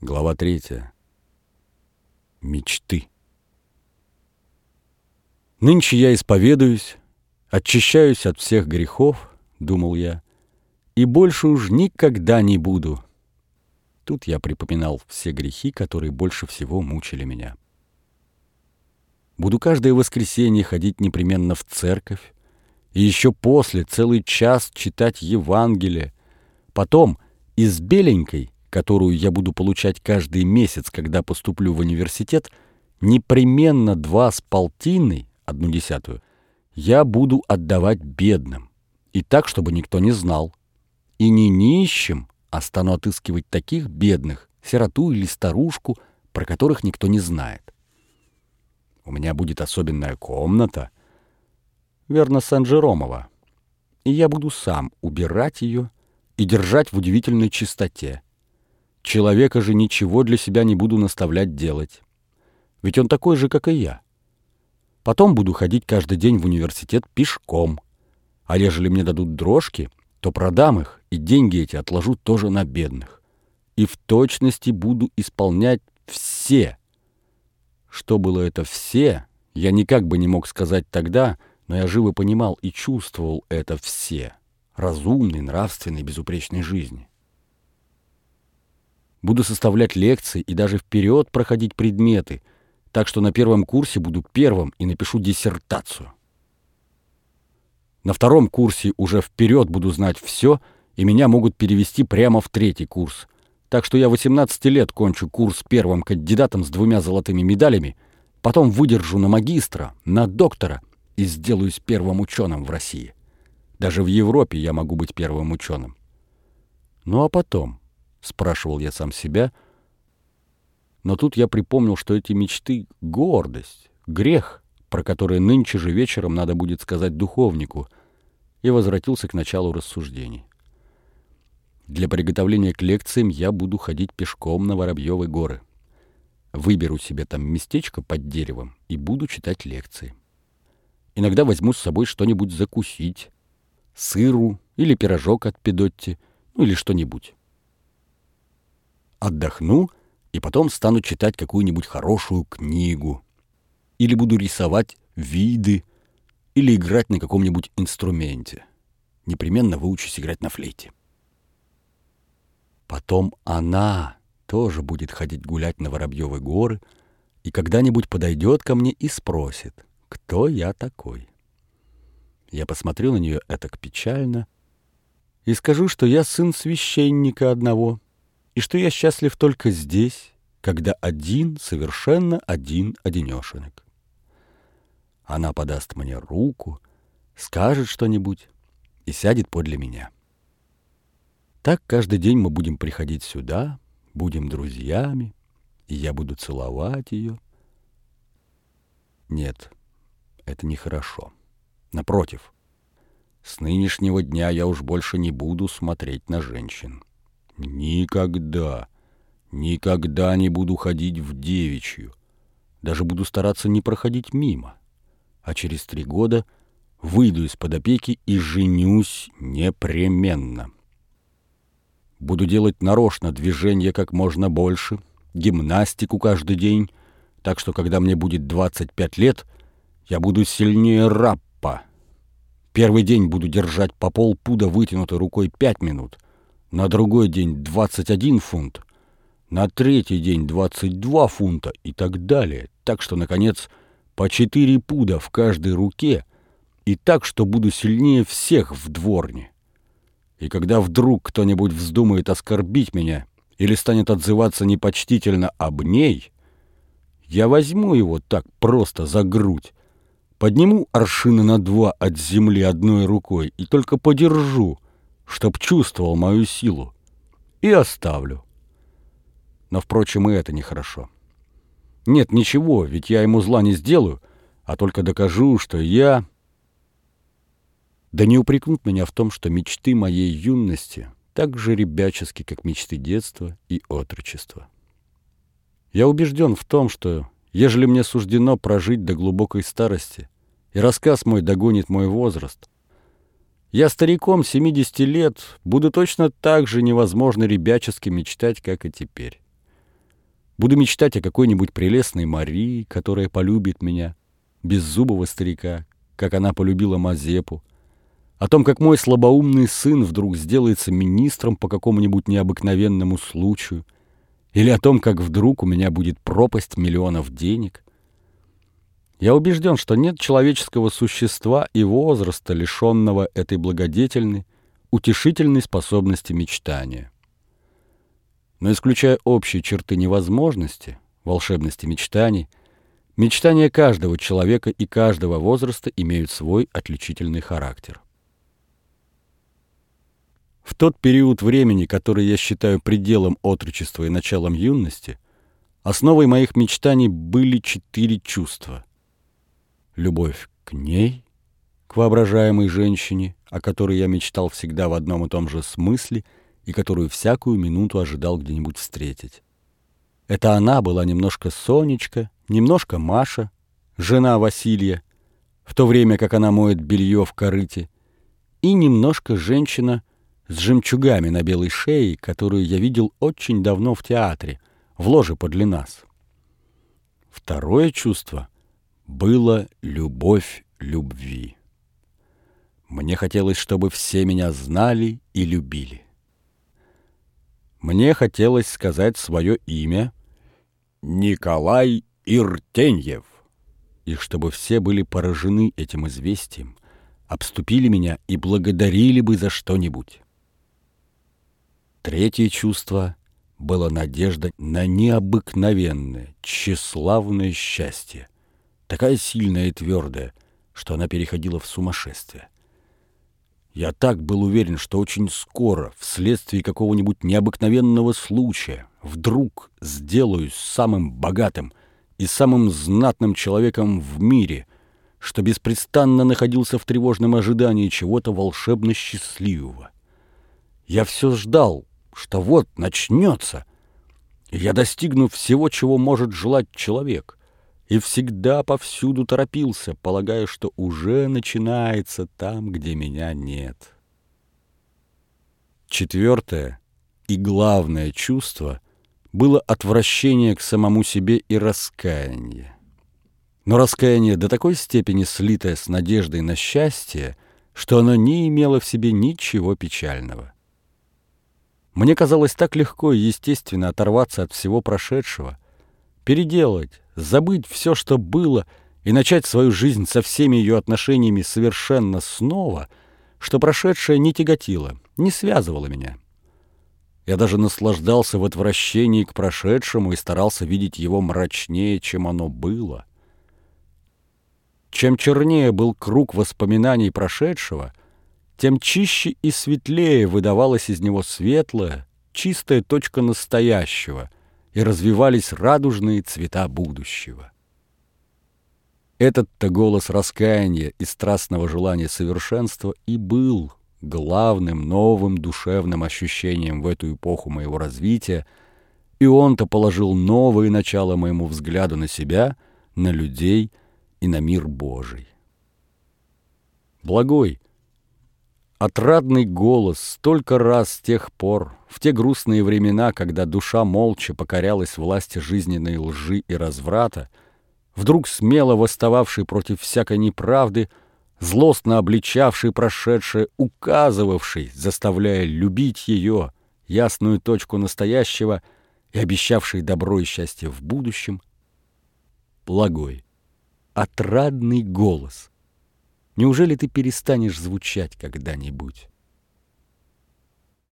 Глава третья. Мечты. Нынче я исповедуюсь, очищаюсь от всех грехов, думал я, и больше уж никогда не буду. Тут я припоминал все грехи, которые больше всего мучили меня. Буду каждое воскресенье ходить непременно в церковь, и еще после целый час читать Евангелие. Потом из беленькой, которую я буду получать каждый месяц, когда поступлю в университет, непременно два с полтинной, одну десятую, я буду отдавать бедным. И так, чтобы никто не знал. И не нищим, а стану отыскивать таких бедных, сироту или старушку, про которых никто не знает. У меня будет особенная комната, верно, Сан-Жеромова, и я буду сам убирать ее и держать в удивительной чистоте. Человека же ничего для себя не буду наставлять делать. Ведь он такой же, как и я. Потом буду ходить каждый день в университет пешком. А ежели мне дадут дрожки, то продам их, и деньги эти отложу тоже на бедных. И в точности буду исполнять все. Что было это «все», я никак бы не мог сказать тогда, но я живо понимал и чувствовал это все. Разумной, нравственной, безупречной жизни. Буду составлять лекции и даже вперед проходить предметы, так что на первом курсе буду первым и напишу диссертацию. На втором курсе уже вперед буду знать все, и меня могут перевести прямо в третий курс. Так что я 18 лет кончу курс первым кандидатом с двумя золотыми медалями, потом выдержу на магистра, на доктора и сделаюсь первым ученым в России. Даже в Европе я могу быть первым ученым. Ну а потом, спрашивал я сам себя, но тут я припомнил, что эти мечты — гордость, грех, про который нынче же вечером надо будет сказать духовнику, и возвратился к началу рассуждений. Для приготовления к лекциям я буду ходить пешком на Воробьевы горы. Выберу себе там местечко под деревом и буду читать лекции. Иногда возьму с собой что-нибудь закусить, сыру или пирожок от Педотти, ну или что-нибудь. Отдохну и потом стану читать какую-нибудь хорошую книгу. Или буду рисовать виды, или играть на каком-нибудь инструменте. Непременно выучусь играть на флейте. Потом она тоже будет ходить гулять на Воробьевы горы и когда-нибудь подойдет ко мне и спросит, кто я такой. Я посмотрю на нее этак печально и скажу, что я сын священника одного, и что я счастлив только здесь, когда один, совершенно один одинешенек. Она подаст мне руку, скажет что-нибудь и сядет подле меня. Так каждый день мы будем приходить сюда, будем друзьями, и я буду целовать ее. Нет, это нехорошо. Напротив, с нынешнего дня я уж больше не буду смотреть на женщин. Никогда, никогда не буду ходить в девичью. Даже буду стараться не проходить мимо. А через три года выйду из-под опеки и женюсь непременно. Буду делать нарочно движения как можно больше, гимнастику каждый день, так что когда мне будет 25 лет — я буду сильнее раппа. Первый день буду держать по полпуда вытянутой рукой пять минут, на другой день 21 фунт, на третий день 22 фунта и так далее, так что, наконец, по 4 пуда в каждой руке и так, что буду сильнее всех в дворне. И когда вдруг кто-нибудь вздумает оскорбить меня или станет отзываться непочтительно об ней, я возьму его так просто за грудь Подниму аршины на два от земли одной рукой и только подержу, чтоб чувствовал мою силу, и оставлю. Но, впрочем, и это нехорошо. Нет, ничего, ведь я ему зла не сделаю, а только докажу, что я... Да не упрекнут меня в том, что мечты моей юности так же ребячески, как мечты детства и отрочества. Я убежден в том, что ежели мне суждено прожить до глубокой старости, и рассказ мой догонит мой возраст, я стариком 70 лет буду точно так же невозможно ребячески мечтать, как и теперь. Буду мечтать о какой-нибудь прелестной Марии, которая полюбит меня, беззубого старика, как она полюбила Мазепу, о том, как мой слабоумный сын вдруг сделается министром по какому-нибудь необыкновенному случаю, или о том, как вдруг у меня будет пропасть миллионов денег. Я убежден, что нет человеческого существа и возраста, лишенного этой благодетельной, утешительной способности мечтания. Но исключая общие черты невозможности, волшебности мечтаний, мечтания каждого человека и каждого возраста имеют свой отличительный характер. В тот период времени, который я считаю пределом отрочества и началом юности, основой моих мечтаний были четыре чувства. Любовь к ней, к воображаемой женщине, о которой я мечтал всегда в одном и том же смысле – и которую всякую минуту ожидал где-нибудь встретить. Это она была немножко Сонечка, немножко Маша, жена Василия, в то время как она моет белье в корыте, и немножко женщина с жемчугами на белой шее, которую я видел очень давно в театре, в ложе подле нас. Второе чувство было любовь любви. Мне хотелось, чтобы все меня знали и любили. Мне хотелось сказать свое имя Николай Иртеньев, и чтобы все были поражены этим известием, обступили меня и благодарили бы за что-нибудь. Третье чувство было надежда на необыкновенное, тщеславное счастье, такая сильная и твердая, что она переходила в сумасшествие. Я так был уверен, что очень скоро, вследствие какого-нибудь необыкновенного случая, вдруг сделаюсь самым богатым и самым знатным человеком в мире, что беспрестанно находился в тревожном ожидании чего-то волшебно счастливого. Я все ждал, что вот начнется, и я достигну всего, чего может желать человек и всегда повсюду торопился, полагая, что уже начинается там, где меня нет. Четвертое и главное чувство было отвращение к самому себе и раскаяние. Но раскаяние до такой степени слитое с надеждой на счастье, что оно не имело в себе ничего печального. Мне казалось так легко и естественно оторваться от всего прошедшего, переделать, забыть все, что было, и начать свою жизнь со всеми ее отношениями совершенно снова, что прошедшее не тяготило, не связывало меня. Я даже наслаждался в отвращении к прошедшему и старался видеть его мрачнее, чем оно было. Чем чернее был круг воспоминаний прошедшего, тем чище и светлее выдавалась из него светлая, чистая точка настоящего — и развивались радужные цвета будущего. Этот-то голос раскаяния и страстного желания совершенства и был главным новым душевным ощущением в эту эпоху моего развития, и он-то положил новое начало моему взгляду на себя, на людей и на мир Божий. Благой, Отрадный голос столько раз с тех пор, в те грустные времена, когда душа молча покорялась власти жизненной лжи и разврата, вдруг смело восстававший против всякой неправды, злостно обличавший прошедшее, указывавший, заставляя любить ее, ясную точку настоящего и обещавший добро и счастье в будущем, благой, отрадный голос — Неужели ты перестанешь звучать когда-нибудь?